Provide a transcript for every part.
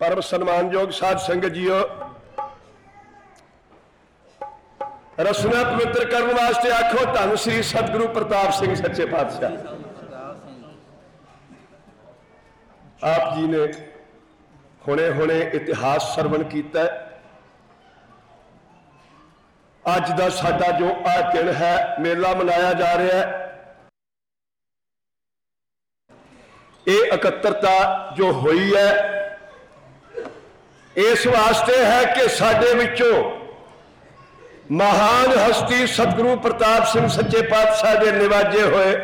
ਪਰਮ ਸਨਮਾਨਯੋਗ ਸਾਧ ਸੰਗਤ ਜੀਓ, ਰਸਨਾ ਪਵਿੱਤਰ ਕਰਨ ਵਾਸਤੇ ਆਖੋ ਧੰਨ ਸ੍ਰੀ ਸਤਿਗੁਰੂ ਪ੍ਰਤਾਪ ਸਿੰਘ ਸੱਚੇ ਪਾਤਸ਼ਾਹ। ਆਪ ਜੀ ਨੇ ਹੁਣੇ ਹੁਣੇ ਇਤਿਹਾਸ ਸਰਵਣ ਕੀਤਾ ਅੱਜ ਦਾ ਸਾਡਾ ਜੋ ਆ ਦਿਨ ਹੈ, ਮੇਲਾ ਮਨਾਇਆ ਜਾ ਰਿਹਾ ਹੈ। ਇਹ ਇਕੱਤਰਤਾ ਜੋ ਹੋਈ ਹੈ ਇਸ ਵਾਸਤੇ ਹੈ ਕਿ ਸਾਡੇ ਵਿੱਚੋਂ ਮਹਾਨ ਹਸਤੀ ਸਤਿਗੁਰੂ ਪ੍ਰਤਾਪ ਸਿੰਘ ਸੱਚੇ ਪਾਤਸ਼ਾਹ ਦੇ ਨਿਵਾਜੇ ਹੋਏ।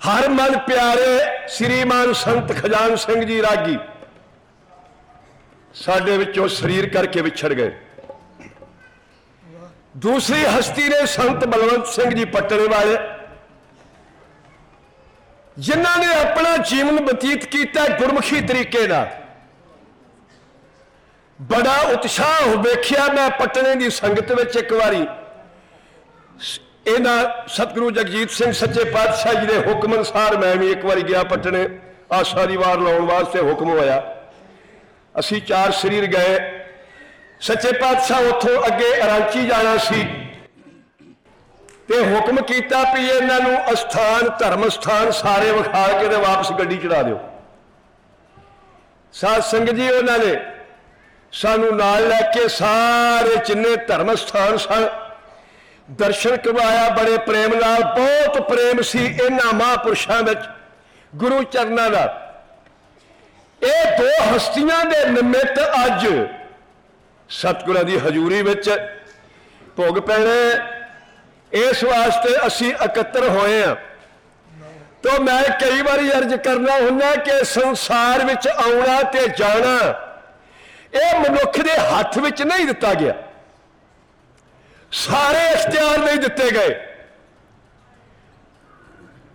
ਹਰ ਮਨ ਪਿਆਰੇ ਸ੍ਰੀਮਾਨ ਸੰਤ ਖਜਾਨ ਸਿੰਘ ਜੀ ਰਾਗੀ ਸਾਡੇ ਵਿੱਚੋਂ ਸਰੀਰ ਕਰਕੇ ਵਿਛੜ ਗਏ। ਦੂਸਰੀ ਹਸਤੀ ਨੇ ਸੰਤ ਬਲਵੰਤ ਸਿੰਘ ਜੀ ਪੱਟਣੇ ਵਾਲੇ, ਜਿਨ੍ਹਾਂ ਨੇ ਆਪਣਾ ਜੀਵਨ ਬਤੀਤ ਕੀਤਾ ਗੁਰਮੁਖੀ ਤਰੀਕੇ ਨਾਲ। ਬੜਾ ਉਤਸ਼ਾਹ ਵੇਖਿਆ ਮੈਂ ਪਟਨੇ ਦੀ ਸੰਗਤ ਵਿੱਚ ਇੱਕ ਵਾਰੀ। ਇਹਨਾਂ ਸਤਿਗੁਰੂ ਜਗਜੀਤ ਸਿੰਘ ਸੱਚੇ ਪਾਤਸ਼ਾਹ ਜੀ ਦੇ ਹੁਕਮ ਅਨੁਸਾਰ ਮੈਂ ਵੀ ਇੱਕ ਵਾਰੀ ਗਿਆ ਪਟਨੇ ਆਸ਼ਾ ਦੀ ਵਾਰ ਲਾਉਣ ਵਾਸਤੇ ਹੁਕਮ ਹੋਇਆ। ਅਸੀਂ ਚਾਰ ਸਰੀਰ ਗਏ। ਸੱਚੇ ਪਾਤਸ਼ਾਹ ਉੱਥੋਂ ਅੱਗੇ ਅਰਾਂਚੀ ਜਾਣਾ ਸੀ। ਤੇ ਹੁਕਮ ਕੀਤਾ ਵੀ ਇਹਨਾਂ ਨੂੰ ਅਸਥਾਨ, ਧਰਮ ਸਥਾਨ ਸਾਰੇ ਵਿਖਾ ਕੇ ਤੇ ਵਾਪਸ ਗੱਡੀ ਚੜਾ ਦਿਓ। ਸਾਧ ਸੰਗਤ ਜੀ, ਉਹਨਾਂ ਨੇ ਸਾਨੂੰ ਨਾਲ ਲੈ ਕੇ ਸਾਰੇ ਜਿੰਨੇ ਧਰਮ ਸਥਾਨ ਸਨ, ਦਰਸ਼ਨ ਕਰਵਾਇਆ, ਬੜੇ ਪ੍ਰੇਮ ਨਾਲ, ਬਹੁਤ ਪ੍ਰੇਮ ਸੀ ਇਹਨਾਂ ਮਹਾਂਪੁਰਸ਼ਾਂ ਵਿੱਚ, ਗੁਰੂ ਚਰਨਾਂ ਦਾ। ਇਹ ਦੋ ਹਸਤੀਆਂ ਦੇ ਨਿਮਿਤ ਅੱਜ ਸਤਿਗੁਰਾਂ ਦੀ ਹਜ਼ੂਰੀ ਵਿੱਚ ਭੋਗ ਪੈਣੇ ਇਸ ਵਾਸਤੇ ਅਸੀਂ ਇਕੱਤਰ ਹੋਏ ਆ ਤੋਂ ਮੈਂ ਕਈ ਵਾਰੀ ਅਰਜ਼ ਕਰਨਾ ਹੁੰਦਾ ਕਿ ਸੰਸਾਰ ਵਿੱਚ ਆਉਣਾ ਤੇ ਜਾਣਾ ਇਹ ਮਨੁੱਖ ਦੇ ਹੱਥ ਵਿੱਚ ਨਹੀਂ ਦਿੱਤਾ ਗਿਆ। ਸਾਰੇ ਇਖਤਿਆਰ ਨਹੀਂ ਦਿੱਤੇ ਗਏ।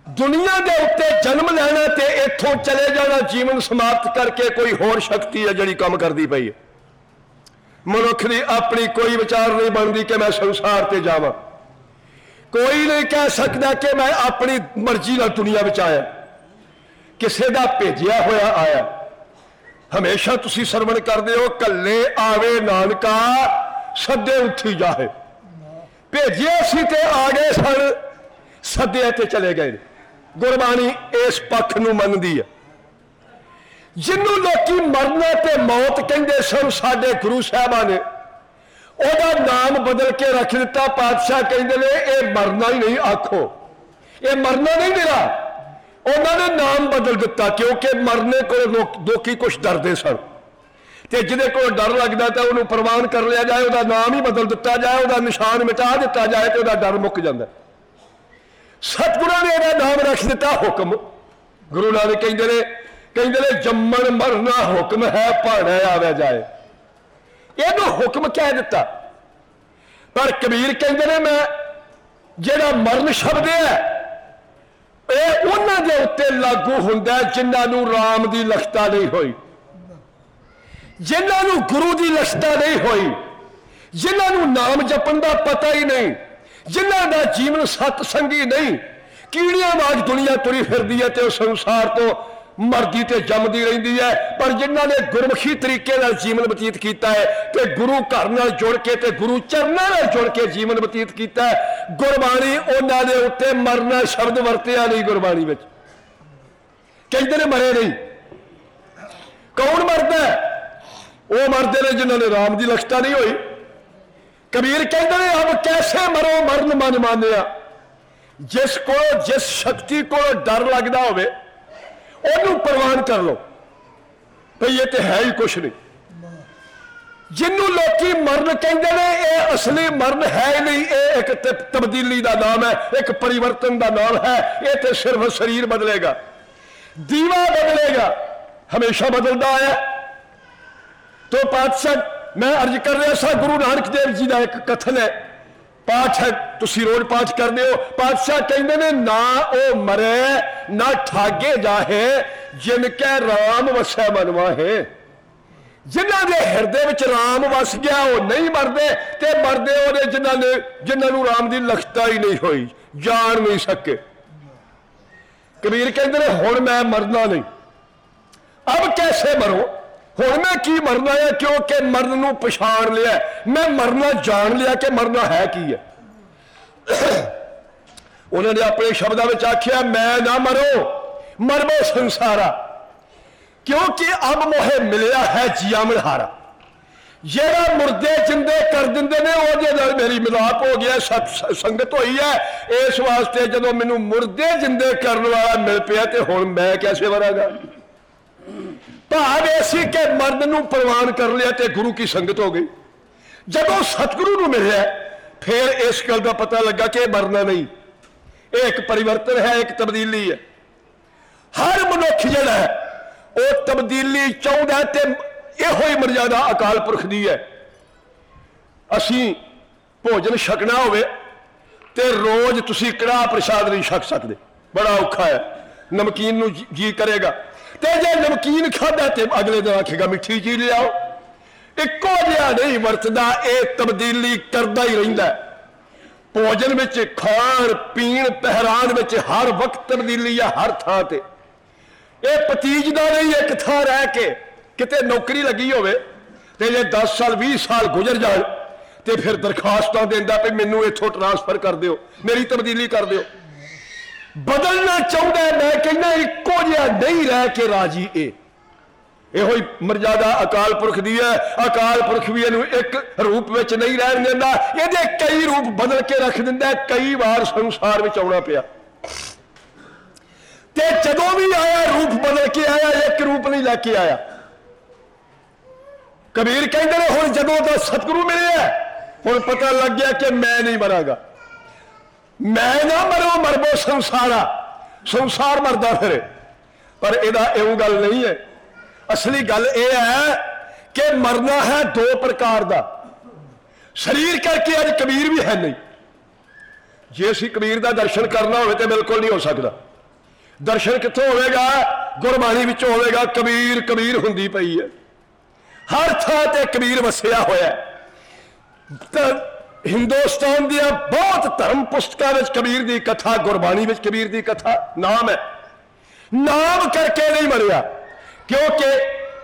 ਦੁਨੀਆ ਦੇ ਉੱਤੇ ਜਨਮ ਲੈਣਾ ਤੇ ਇੱਥੋਂ ਚਲੇ ਜਾਣਾ, ਜੀਵਨ ਸਮਾਪਤ ਕਰਕੇ ਕੋਈ ਹੋਰ ਸ਼ਕਤੀ ਹੈ ਜਿਹੜੀ ਕੰਮ ਕਰਦੀ ਪਈ ਹੈ। ਮਨੁੱਖ ਦੀ ਆਪਣੀ ਕੋਈ ਵਿਚਾਰ ਨਹੀਂ ਬਣਦੀ ਕਿ ਮੈਂ ਸੰਸਾਰ ਤੇ ਜਾਵਾਂ। ਕੋਈ ਨਹੀਂ ਕਹਿ ਸਕਦਾ ਕਿ ਮੈਂ ਆਪਣੀ ਮਰਜ਼ੀ ਨਾਲ ਦੁਨੀਆ ਵਿੱਚ ਆਇਆ। ਕਿਸੇ ਦਾ ਭੇਜਿਆ ਹੋਇਆ ਆਇਆ। ਹਮੇਸ਼ਾ ਤੁਸੀਂ ਸਰਵਣ ਕਰਦੇ ਹੋ, ਕੱਲੇ ਆਵੇ ਨਾਨਕਾ, ਸੱਦੇ ਉੱਠੀ ਜਾਏ ਭੇਜਿਆ ਸੀ ਤੇ ਆ ਗਏ ਸਨ, ਸੱਦੇ ਤੇ ਚਲੇ ਗਏ ਨੇ। ਗੁਰਬਾਣੀ ਇਸ ਪੱਖ ਨੂੰ ਮੰਨਦੀ ਹੈ। ਜਿਹਨੂੰ ਲੋਕੀ ਮਰਨਾ ਤੇ ਮੌਤ ਕਹਿੰਦੇ ਸਨ, ਸਾਡੇ ਗੁਰੂ ਸਾਹਿਬਾਂ ਨੇ, ਉਹਦਾ ਨਾਮ ਬਦਲ ਕੇ ਰੱਖ ਦਿੱਤਾ। ਪਾਤਸ਼ਾਹ ਕਹਿੰਦੇ ਨੇ, ਇਹ ਮਰਨਾ ਹੀ ਨਹੀਂ, ਆਖੋ। ਇਹ ਮਰਨਾ ਨਹੀਂ ਮੇਰਾ ਉਹਨਾਂ ਨੇ ਨਾਮ ਬਦਲ ਦਿੱਤਾ ਕਿਉਂਕਿ ਮਰਨੇ ਕੋਲ ਲੋਕ- ਲੋਕੀ ਕੁਝ ਡਰਦੇ ਸਨ। ਤੇ ਜਿਹਦੇ ਕੋਲ ਡਰ ਲੱਗਦਾ ਤਾਂ ਉਹਨੂੰ ਪ੍ਰਵਾਨ ਕਰ ਲਿਆ ਜਾਏ, ਉਹਦਾ ਨਾਮ ਹੀ ਬਦਲ ਦਿੱਤਾ ਜਾਏ, ਉਹਦਾ ਨਿਸ਼ਾਨ ਮਿਟਾ ਦਿੱਤਾ ਜਾਏ ਤੇ ਉਹਦਾ ਡਰ ਮੁੱਕ ਜਾਂਦਾ। ਸਤਿਗੁਰਾਂ ਨੇ ਇਹਦਾ ਨਾਮ ਰੱਖ ਦਿੱਤਾ ਹੁਕਮ। ਗੁਰੂ ਨਾਨਕ ਕਹਿੰਦੇ ਨੇ ਕਹਿੰਦੇ ਨੇ, ਜੰਮਣ ਮਰਨਾ ਹੁਕਮ ਹੈ, ਭਾਣਾ ਆਵੇ ਜਾਏ। ਇਹਨੂੰ ਹੁਕਮ ਕਹਿ ਦਿੱਤਾ। ਪਰ ਕਬੀਰ ਕਹਿੰਦੇ ਨੇ, ਮੈਂ ਜਿਹੜਾ ਮਰਨ ਸ਼ਬਦ ਹੈ ਇਹ ਉਹਨਾਂ ਦੇ ਉੱਤੇ ਲਾਗੂ ਹੁੰਦਾ ਜਿਨ੍ਹਾਂ ਨੂੰ RAM ਦੀ ਲਖਤਾ ਨਹੀਂ ਹੋਈ। ਜਿਨ੍ਹਾਂ ਨੂੰ ਗੁਰੂ ਦੀ ਲਖਤਾ ਨਹੀਂ ਹੋਈ। ਜਿਨ੍ਹਾਂ ਨੂੰ ਨਾਮ ਜਪਣ ਦਾ ਪਤਾ ਹੀ ਨਹੀਂ। ਜਿਨ੍ਹਾਂ ਦਾ ਜੀਵਨ ਸਤ ਸੰਗੀ ਨਹੀਂ। ਕੀੜੀਆਂ ਵਾਂਗ ਦੁਨੀਆ ਤੁਰੀ ਫਿਰਦੀ ਹੈ ਤੇ ਉਹ ਸੰਸਾਰ ਤੋਂ ਮਰਦੀ ਤੇ ਜੰਮਦੀ ਰਹਿੰਦੀ ਹੈ, ਪਰ ਜਿਨ੍ਹਾਂ ਨੇ ਗੁਰਮੁਖੀ ਤਰੀਕੇ ਨਾਲ ਜੀਵਨ ਬਤੀਤ ਕੀਤਾ ਹੈ, ਤੇ ਗੁਰੂ ਘਰ ਨਾਲ ਜੁੜ ਕੇ ਤੇ ਗੁਰੂ ਚਰਨਾਂ ਨਾਲ ਜੁੜ ਕੇ ਜੀਵਨ ਬਤੀਤ ਕੀਤਾ ਹੈ, ਗੁਰਬਾਣੀ ਉਹਨਾਂ ਦੇ ਉੱਤੇ ਮਰਨਾ ਸ਼ਬਦ ਵਰਤਿਆ ਨਹੀਂ ਗੁਰਬਾਣੀ ਵਿੱਚ। ਕਹਿੰਦੇ ਨੇ ਮਰੇ ਨਹੀਂ। ਕੌਣ ਮਰਦਾ ਉਹ ਮਰਦੇ ਨੇ ਜਿਨ੍ਹਾਂ ਨੇ ਰਾਮ ਦੀ ਲਖਤਾ ਨਹੀਂ ਹੋਈ। ਕਬੀਰ ਕਹਿੰਦੇ ਨੇ ਅਬ ਕੈਸੇ ਮਰੋ ਮਰਨ ਮਨ ਮਾਨਿਆ? ਜਿਸ ਕੋ ਜਿਸ ਸ਼ਕਤੀ ਕੋ ਡਰ ਲੱਗਦਾ ਹੋਵੇ ਉਹਨੂੰ ਪ੍ਰਵਾਨ ਕਰ ਲਓ। ਭਈ ਇਹ ਤੇ ਹੈ ਹੀ ਕੁਛ ਨਹੀਂ। ਜਿਹਨੂੰ ਲੋਕੀ ਮਰਨ ਕਹਿੰਦੇ ਨੇ, ਇਹ ਅਸਲੀ ਮਰਨ ਹੈ ਹੀ ਨਹੀਂ। ਇਹ ਇੱਕ ਤਬਦੀਲੀ ਦਾ ਨਾਮ ਹੈ, ਇੱਕ ਪਰਿਵਰਤਨ ਦਾ ਨਾਮ ਹੈ। ਇਹ ਤੇ ਸਿਰਫ ਸਰੀਰ ਬਦਲੇਗਾ। ਦੀਵਾ ਬਦਲੇਗਾ। ਹਮੇਸ਼ਾ ਬਦਲਦਾ ਆਇਆ। ਤੋਂ ਪਾਤਸ਼ਾਹ, ਮੈਂ ਅਰਜ ਕਰ ਰਿਹਾ ਸਾਂ ਗੁਰੂ ਨਾਨਕ ਦੇਵ ਜੀ ਦਾ ਇੱਕ ਕਥਨ ਹੈ। ਪਾਠ ਹੈ, ਤੁਸੀਂ ਰੋਜ਼ ਪਾਠ ਕਰਦੇ ਹੋ। ਪਾਤਸ਼ਾਹ ਕਹਿੰਦੇ ਨੇ, ਨਾ ਉਹ ਮਰੇ, ਨਾ ਠਾਗੇ ਜਾਹੇ, ਜਿਨ ਕੈ RAM ਵਸੈ ਮਨਵਾ ਹੈ ਜਿਨ੍ਹਾਂ ਦੇ ਹਿਰਦੇ ਵਿੱਚ ਰਾਮ ਵਸ ਗਿਆ, ਉਹ ਨਹੀਂ ਮਰਦੇ, ਤੇ ਮਰਦੇ ਉਹਦੇ ਜਿਨ੍ਹਾਂ ਨੇ ਜਿਨ੍ਹਾਂ ਨੂੰ ਰਾਮ ਦੀ ਲਖਤਾ ਹੀ ਨਹੀਂ ਹੋਈ, ਜਾਣ ਨਹੀਂ ਸਕੇ। ਕਬੀਰ ਕਹਿੰਦੇ ਨੇ, ਹੁਣ ਮੈਂ ਮਰਨਾ ਨਹੀਂ। ਅਬ ਕੈਸੇ ਮਰੋ? ਹੁਣ ਮੈਂ ਕੀ ਮਰਨਾ ਹੈ ਕਿਉਂਕਿ ਮਰਨ ਨੂੰ ਪਛਾਣ ਲਿਆ ਮੈਂ ਮਰਨਾ ਜਾਣ ਲਿਆ ਕਿ ਮਰਨਾ ਹੈ ਕੀ ਹੈ। ਉਹਨਾਂ ਨੇ ਆਪਣੇ ਸ਼ਬਦਾਂ ਵਿੱਚ ਆਖਿਆ, ਮੈਂ ਨਾ ਮਰੋ ਮਰਮੋ ਸੰਸਾਰਾ। ਕਿਉਂਕਿ ਅਬ ਮੋਹੇ ਮਿਲਿਆ ਹੈ ਜੀਵਨ ਹਾਰਾ। ਜਿਹੜਾ ਮੁਰਦੇ ਜਿੰਦੇ ਕਰ ਦਿੰਦੇ ਨੇ, ਉਹਦੇ ਨਾਲ ਮੇਰੀ ਮਿਲਾਪ ਹੋ ਗਿਆ ਸਤ ਸੰਗਤ ਹੋਈ ਹੈ। ਇਸ ਵਾਸਤੇ ਜਦੋਂ ਮੈਨੂੰ ਮੁਰਦੇ ਜਿੰਦੇ ਕਰਨ ਵਾਲਾ ਮਿਲ ਪਿਆ ਤੇ ਹੁਣ ਮੈਂ ਕੈਸੇ ਵਰਾਂਗਾ ਭਾਵ ਇਹ ਸੀ ਕਿ ਮਰਦ ਨੂੰ ਪ੍ਰਵਾਨ ਕਰ ਲਿਆ ਤੇ ਗੁਰੂ ਕੀ ਸੰਗਤ ਹੋ ਗਈ। ਜਦੋਂ ਸਤਿਗੁਰੂ ਨੂੰ ਮਿਲਿਆ, ਫਿਰ ਇਸ ਗੱਲ ਦਾ ਪਤਾ ਲੱਗਾ ਕਿ ਇਹ ਮਰਨਾ ਨਹੀਂ। ਇਹ ਇੱਕ ਪਰਿਵਰਤਨ ਹੈ, ਇੱਕ ਤਬਦੀਲੀ ਹੈ। ਹਰ ਮਨੁੱਖ ਜਿਹੜਾ ਹੈ, ਉਹ ਤਬਦੀਲੀ ਚਾਹੁੰਦਾ ਤੇ ਇਹੋ ਹੀ ਮਰਜ਼ਾਦਾ ਅਕਾਲ ਪੁਰਖ ਦੀ ਹੈ। ਅਸੀਂ ਭੋਜਨ ਛਕਣਾ ਹੋਵੇ ਤੇ ਰੋਜ਼ ਤੁਸੀਂ ਕੜਾਹ ਪ੍ਰਸ਼ਾਦ ਨਹੀਂ ਛਕ ਸਕਦੇ। ਬੜਾ ਔਖਾ ਹੈ। ਨਮਕੀਨ ਨੂੰ ਜੀ- ਜੀ ਕਰੇਗਾ। ਤੇ ਜੇ ਨਮਕੀਨ ਖਾਦਾ ਤੇ ਅਗਲੇ ਦਿਨ ਆਖੇਗਾ, ਮਿੱਠੀ ਚੀਜ਼ ਲਿਆਓ। ਇੱਕੋ ਜਿਹਾ ਨਹੀਂ ਵਰਤਦਾ, ਇਹ ਤਬਦੀਲੀ ਕਰਦਾ ਹੀ ਰਹਿੰਦਾ ਭੋਜਨ ਵਿੱਚ ਖਾਣ, ਪੀਣ ਪਹਿਰਾਨ ਵਿੱਚ ਹਰ ਵਕਤ ਤਬਦੀਲੀ ਹੈ ਹਰ ਥਾਂ ਤੇ। ਇਹ ਪਤੀਜ ਨਹੀਂ, ਇੱਕ ਥਾਂ ਰਹਿ ਕੇ ਕਿਤੇ ਨੌਕਰੀ ਲੱਗੀ ਹੋਵੇ ਤੇ ਜੇ 10 ਸਾਲ 20 ਸਾਲ ਗੁਜ਼ਰ ਜਾਣ ਤੇ ਫਿਰ ਦਰਖਾਸਤਾਂ ਦਿੰਦਾ ਵੀ ਮੈਨੂੰ ਇੱਥੋਂ ਟਰਾਂਸਫਰ ਕਰ ਦਿਓ, ਮੇਰੀ ਤਬਦੀਲੀ ਕਰ ਦਿਓ। ਬਦਲਣਾ ਚਾਹੁੰਦਾ ਮੈਂ ਕਹਿੰਦਾ ਇੱਕੋ ਜਿਹਾ ਨਹੀਂ ਰਹਿ ਕੇ ਰਾਜੀ ਇਹ ਇਹੋ ਹੀ ਮਰਜ਼ਾਦਾ ਅਕਾਲ ਪੁਰਖ ਦੀ ਹੈ, ਅਕਾਲ ਪੁਰਖ ਵੀ ਇਹਨੂੰ ਇੱਕ ਰੂਪ ਵਿੱਚ ਨਹੀਂ ਰਹਿਣ ਦਿੰਦਾ, ਇਹਦੇ ਕਈ ਰੂਪ ਬਦਲ ਕੇ ਰੱਖ ਦਿੰਦਾ, ਕਈ ਵਾਰ ਸੰਸਾਰ ਵਿੱਚ ਆਉਣਾ ਪਿਆ। ਤੇ ਜਦੋਂ ਵੀ ਆਇਆ, ਰੂਪ ਬਦਲ ਕੇ ਆਇਆ, ਇੱਕ ਰੂਪ ਨਹੀਂ ਲੈ ਕੇ ਆਇਆ। ਕਬੀਰ ਕਹਿੰਦੇ ਨੇ, ਹੁਣ ਜਦੋਂ ਦਾ ਸਤਿਗੁਰੂ ਮਿਲਿਆ, ਹੁਣ ਪਤਾ ਲੱਗ ਗਿਆ ਕਿ ਮੈਂ ਨਹੀਂ ਮਰਾਂਗਾ। ਮੈਂ ਨਾ ਮਰੋ ਮਰਬੋ ਸੰਸਾਰਾ ਸੰਸਾਰ ਮਰਦਾ ਫਿਰੇ। ਪਰ ਇਹਦਾ ਇਉਂ ਗੱਲ ਨਹੀਂ ਹੈ। ਅਸਲੀ ਗੱਲ ਇਹ ਹੈ ਕਿ ਮਰਨਾ ਹੈ ਦੋ ਪ੍ਰਕਾਰ ਦਾ। ਸਰੀਰ ਕਰਕੇ ਅੱਜ ਕਬੀਰ ਵੀ ਹੈ ਨਹੀਂ। ਜੇ ਅਸੀਂ ਕਬੀਰ ਦਾ ਦਰਸ਼ਨ ਕਰਨਾ ਹੋਵੇ ਤੇ ਬਿਲਕੁਲ ਨਹੀਂ ਹੋ ਸਕਦਾ। ਦਰਸ਼ਨ ਕਿੱਥੋਂ ਹੋਵੇਗਾ? ਗੁਰਬਾਣੀ ਵਿੱਚ ਹੋਵੇਗਾ। ਕਬੀਰ ਕਬੀਰ ਹੁੰਦੀ ਪਈ ਹੈ। ਹਰ ਥਾਂ ਤੇ ਕਬੀਰ ਵਸਿਆ ਹੋਇਆ ہندوستان دیا بہت دھرم پستکاں کبیر دی کتھا گربانی کبیر دی کتھا، نام ہے۔ نام کر کے نہیں مریا، کیونکہ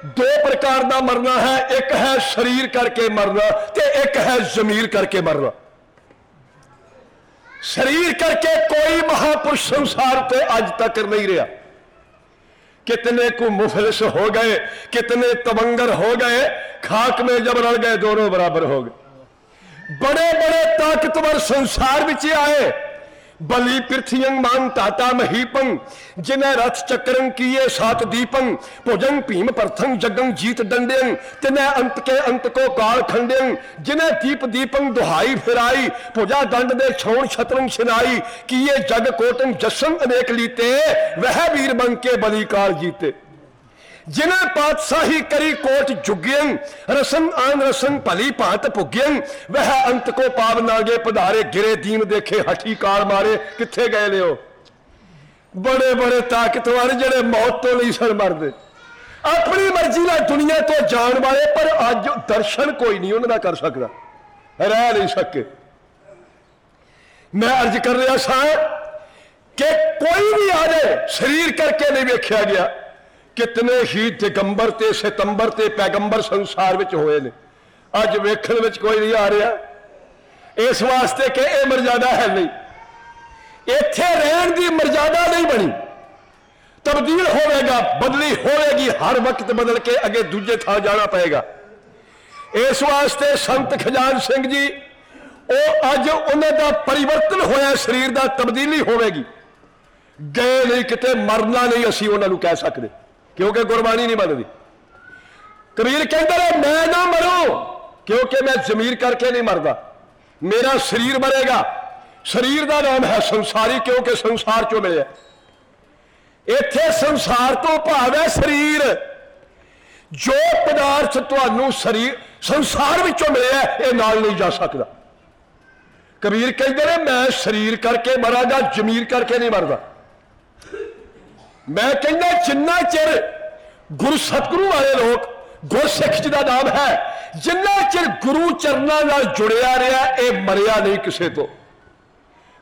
دو پرکار دا مرنا ہے، ایک ہے شریر کر کے مرنا تے ایک ہے ضمیر کر کے مرنا۔ شریر کر کے کوئی مہاپرش سنسار تے اج تک نہیں رہا۔ کتنے کو مفلس ہو گئے، کتنے تبنگر ہو گئے، خاک میں جب رل گئے، دونوں برابر ہو گئے۔ बड़े बड़े ताकतवर संसार ਵਿੱਚ ਆਏ ਬਲੀ ਪ੍ਰਿਥਿਯੰ ਮਾਨ ਤਾਤਾ ਮਹੀਪੰ ਜਿਨੈ ਰਥ ਚੱਕਰੰ ਕੀਏ ਸਾਤ ਦੀਪੰ ਭੁਜੰ ਭੀਮ ਪਰਥੰ ਜਗੰ ਜੀਤ ਡੰਡਿੰ ਤਿਨੈ ਅੰਤ ਕੇ ਅੰਤ ਕੋ ਕਾਲ ਖੰਡਿੰ ਜਿਨੈ ਦੀਪ ਦੀਪੰ ਦੁਹਾਈ ਫਿਰਾਈ ਭੁਜਾ ਦੰਡ ਦੇ ਛੋਣ ਛਤਰੰ ਛਿਨਾਈ ਕੀਏ ਜਗ ਕੋਟੰ ਜਸੰ ਅਨੇਕ ਲੀਤੇ ਵਹਿ ਵੀਰ ਬਨ ਕੇ ਬਲੀ ਕਾਲ ਜੀਤੇ ਜਿਨ੍ਹਾਂ ਪਾਤਸ਼ਾਹੀ ਕਰੀ ਕੋਟ ਜੁਗਿਯੰ ਰਸਨ ਆਨ ਰਸਨ ਭਲੀ ਭਾਂਤ ਭੁਗਿਯੰ ਵਹ ਅੰਤ ਕੋ ਪਾਵ ਨਾਗੇ ਪਧਾਰੇ, ਗਿਰੇ ਦੀਨ ਦੇਖੇ ਹਠੀ ਕਾਲ ਮਾਰੇ, ਕਿੱਥੇ ਗਏ ਲਿਓ? ਬੜੇ ਬੜੇ ਤਾਕਤਵਰ ਜਿਹੜੇ ਮੌਤ ਤੋਂ ਨਹੀਂ ਸਨ ਮਰਦੇ। ਆਪਣੀ ਮਰਜ਼ੀ ਨਾਲ ਦੁਨੀਆ ਤੋਂ ਜਾਣ ਵਾਲੇ, ਪਰ ਅੱਜ ਦਰਸ਼ਨ ਕੋਈ ਨਹੀਂ ਉਹਨਾਂ ਦਾ ਕਰ ਸਕਦਾ। ਰਹਿ ਨਹੀਂ ਸਕੇ। ਮੈਂ ਅਰਜ਼ ਕਰ ਰਿਹਾ ਸਾਂ ਕਿ ਕੋਈ ਵੀ ਆ ਜਾਏ, ਸਰੀਰ ਕਰਕੇ ਨਹੀਂ ਵੇਖਿਆ ਗਿਆ। ਕਿਤਨੇ ਹੀ ਦਿਗੰਬਰ ਤੇ ਸਿਤੰਬਰ ਤੇ ਪੈਗੰਬਰ ਸੰਸਾਰ ਵਿੱਚ ਹੋਏ ਨੇ। ਅੱਜ ਵੇਖਣ ਵਿੱਚ ਕੋਈ ਨਹੀਂ ਆ ਰਿਹਾ। ਇਸ ਵਾਸਤੇ ਕਿ ਇਹ ਮਰਜ਼ਾਦਾ ਹੈ ਨਹੀਂ। ਇੱਥੇ ਰਹਿਣ ਦੀ ਮਰਜ਼ਾਦਾ ਨਹੀਂ ਬਣੀ। ਤਬਦੀਲ ਹੋਵੇਗਾ, ਬਦਲੀ ਹੋਵੇਗੀ, ਹਰ ਵਕਤ ਬਦਲ ਕੇ ਅੱਗੇ ਦੂਜੇ ਥਾਂ ਜਾਣਾ ਪਏਗਾ। ਇਸ ਵਾਸਤੇ ਸੰਤ ਖਜਾਨ ਸਿੰਘ ਜੀ, ਉਹ ਅੱਜ ਉਹਨਾਂ ਦਾ ਪਰਿਵਰਤਨ ਹੋਇਆ, ਸਰੀਰ ਦਾ ਤਬਦੀਲੀ ਹੋਵੇਗੀ। ਗਏ ਨਹੀਂ ਕਿਤੇ, ਮਰਨਾ ਨਹੀਂ ਅਸੀਂ ਉਹਨਾਂ ਨੂੰ ਕਹਿ ਸਕਦੇ। ਕਿਉਂਕਿ ਗੁਰਬਾਣੀ ਨਹੀਂ ਮੰਨਦੀ। ਕਬੀਰ ਕਹਿੰਦਾ ਹੈ ਮੈਂ ਨਾ ਮਰੂੰ, ਕਿਉਂਕਿ ਮੈਂ ਜ਼ਮੀਰ ਕਰਕੇ ਨਹੀਂ ਮਰਦਾ। ਮੇਰਾ ਸਰੀਰ ਮਰੇਗਾ। ਸਰੀਰ ਦਾ ਨਾਮ ਹੈ ਸੰਸਾਰੀ, ਕਿਉਂਕਿ ਸੰਸਾਰ ਚੋਂ ਮਿਲਿਆ। ਇੱਥੇ ਸੰਸਾਰ ਤੋਂ ਭਾਵ ਹੈ ਸਰੀਰ। ਜੋ ਪਦਾਰਥ ਤੁਹਾਨੂੰ ਸਰੀਰ, ਸੰਸਾਰ ਵਿੱਚੋਂ ਮਿਲਿਆ, ਇਹ ਨਾਲ ਨਹੀਂ ਜਾ ਸਕਦਾ। ਕਬੀਰ ਕਹਿੰਦੇ ਨੇ, ਮੈਂ ਸਰੀਰ ਕਰਕੇ ਮਰਾਂਗਾ, ਜ਼ਮੀਰ ਕਰਕੇ ਨਹੀਂ ਮਰਦਾ। ਮੈਂ ਕਹਿੰਦਾ ਜਿੰਨਾ ਚਿਰ ਗੁਰੂ ਸਤਿਗੁਰੂ ਵਾਲੇ ਲੋਕ ਗੁਰਸਿੱਖ ਜਿਹਦਾ ਨਾਮ ਹੈ, ਜਿੰਨਾ ਚਿਰ ਗੁਰੂ ਚਰਨਾਂ ਨਾਲ ਜੁੜਿਆ ਰਿਹਾ, ਇਹ ਮਰਿਆ ਨਹੀਂ ਕਿਸੇ ਤੋਂ।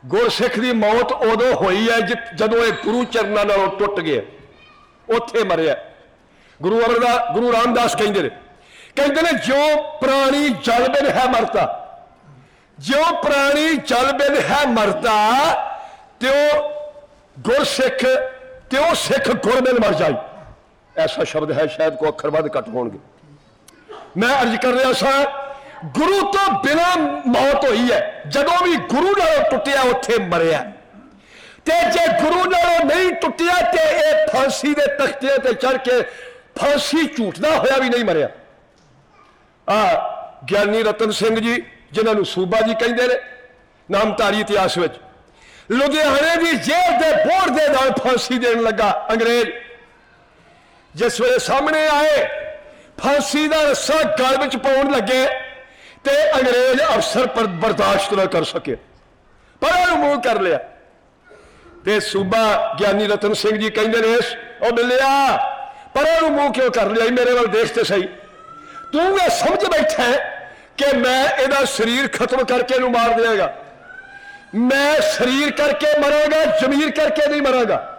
ਗੁਰਸਿੱਖ ਦੀ ਮੌਤ ਉਦੋਂ ਹੋਈ ਹੈ ਜਦੋਂ ਇਹ ਗੁਰੂ ਚਰਨਾਂ ਨਾਲੋਂ ਟੁੱਟ ਗਿਆ। ਉੱਥੇ ਮਰਿਆ। ਗੁਰੂ ਅਮਰਦਾਸ ਗੁਰੂ ਰਾਮਦਾਸ ਕਹਿੰਦੇ ਨੇ। ਕਹਿੰਦੇ ਨੇ ਜੋ ਪ੍ਰਾਣੀ ਜਲ ਬਿਨ ਹੈ ਮਰਤਾ ਜੋ ਪ੍ਰਾਣੀ ਜਲ ਬਿਨ ਹੈ ਮਰਤਾ, ਤਿਉ ਗੁਰਸਿੱਖ ਤਿਉ ਸਿੱਖ ਗੁਰ ਮਰ ਜਾਈ ਐਸਾ ਸ਼ਬਦ ਹੈ ਸ਼ਾਇਦ ਕੋ ਅੱਖਰ ਵੱਧ ਘੱਟ ਹੋਣਗੇ। ਮੈਂ ਅਰਜ਼ ਕਰ ਰਿਹਾ ਸਾਂ, ਗੁਰੂ ਤੋਂ ਬਿਨਾ ਮੌਤ ਹੋਈ ਹੈ। ਜਦੋਂ ਵੀ ਗੁਰੂ ਨਾਲੋਂ ਟੁੱਟਿਆ, ਉੱਥੇ ਮਰਿਆ। ਤੇ ਜੇ ਗੁਰੂ ਨਾਲੋਂ ਨਹੀਂ ਟੁੱਟਿਆ, ਤੇ ਇਹ ਫਾਂਸੀ ਦੇ ਤਖਤੇ ਤੇ ਚੜ ਕੇ ਫਾਂਸੀ ਝੂਟਦਾ ਹੋਇਆ ਵੀ ਨਹੀਂ ਮਰਿਆ। ਆ, ਗਿਆਨੀ ਰਤਨ ਸਿੰਘ ਜੀ, ਜਿਨ੍ਹਾਂ ਨੂੰ ਸੂਬਾ ਜੀ ਕਹਿੰਦੇ ਨੇ, ਨਾਮਧਾਰੀ ਇਤਿਹਾਸ ਵਿੱਚ। ਲੁਧਿਆਣੇ ਦੀ ਜੇਲ੍ਹ ਦੇ ਬੋਰਡ ਦੇ ਨਾਲ ਫਾਂਸੀ ਦੇਣ ਲੱਗਾ ਅੰਗਰੇਜ਼। ਜਿਸ ਵੇਲੇ ਸਾਹਮਣੇ ਆਏ, ਫਾਂਸੀ ਦਾ ਰੱਸਾ ਗਲ ਵਿੱਚ ਪਾਉਣ ਲੱਗੇ ਤੇ ਅੰਗਰੇਜ਼ ਅਫਸਰ ਪਰ ਬਰਦਾਸ਼ਤ ਨਾ ਕਰ ਸਕੇ। ਪਰ ਉਹਨੂੰ ਮੂੰਹ ਕਰ ਲਿਆ। ਤੇ ਸੂਬਾ ਗਿਆਨੀ ਰਤਨ ਸਿੰਘ ਜੀ ਕਹਿੰਦੇ ਨੇ ਉਹ ਮਿਲਿਆ ਪਰ ਉਹਨੂੰ ਮੂੰਹ ਕਿਉਂ ਕਰ ਲਿਆ? ਮੇਰੇ ਵੱਲ ਦੇਖ ਤੇ ਸਹੀ। ਤੂੰ ਇਹ ਸਮਝ ਬੈਠਾ ਕਿ ਮੈਂ ਇਹਦਾ ਸਰੀਰ ਖਤਮ ਕਰਕੇ ਇਹਨੂੰ ਮਾਰ ਦਿਆਂਗਾ। ਮੈਂ ਸਰੀਰ ਕਰਕੇ ਮਰਾਂਗਾ ਜ਼ਮੀਰ ਕਰਕੇ ਨਹੀਂ ਮਰਾਂਗਾ।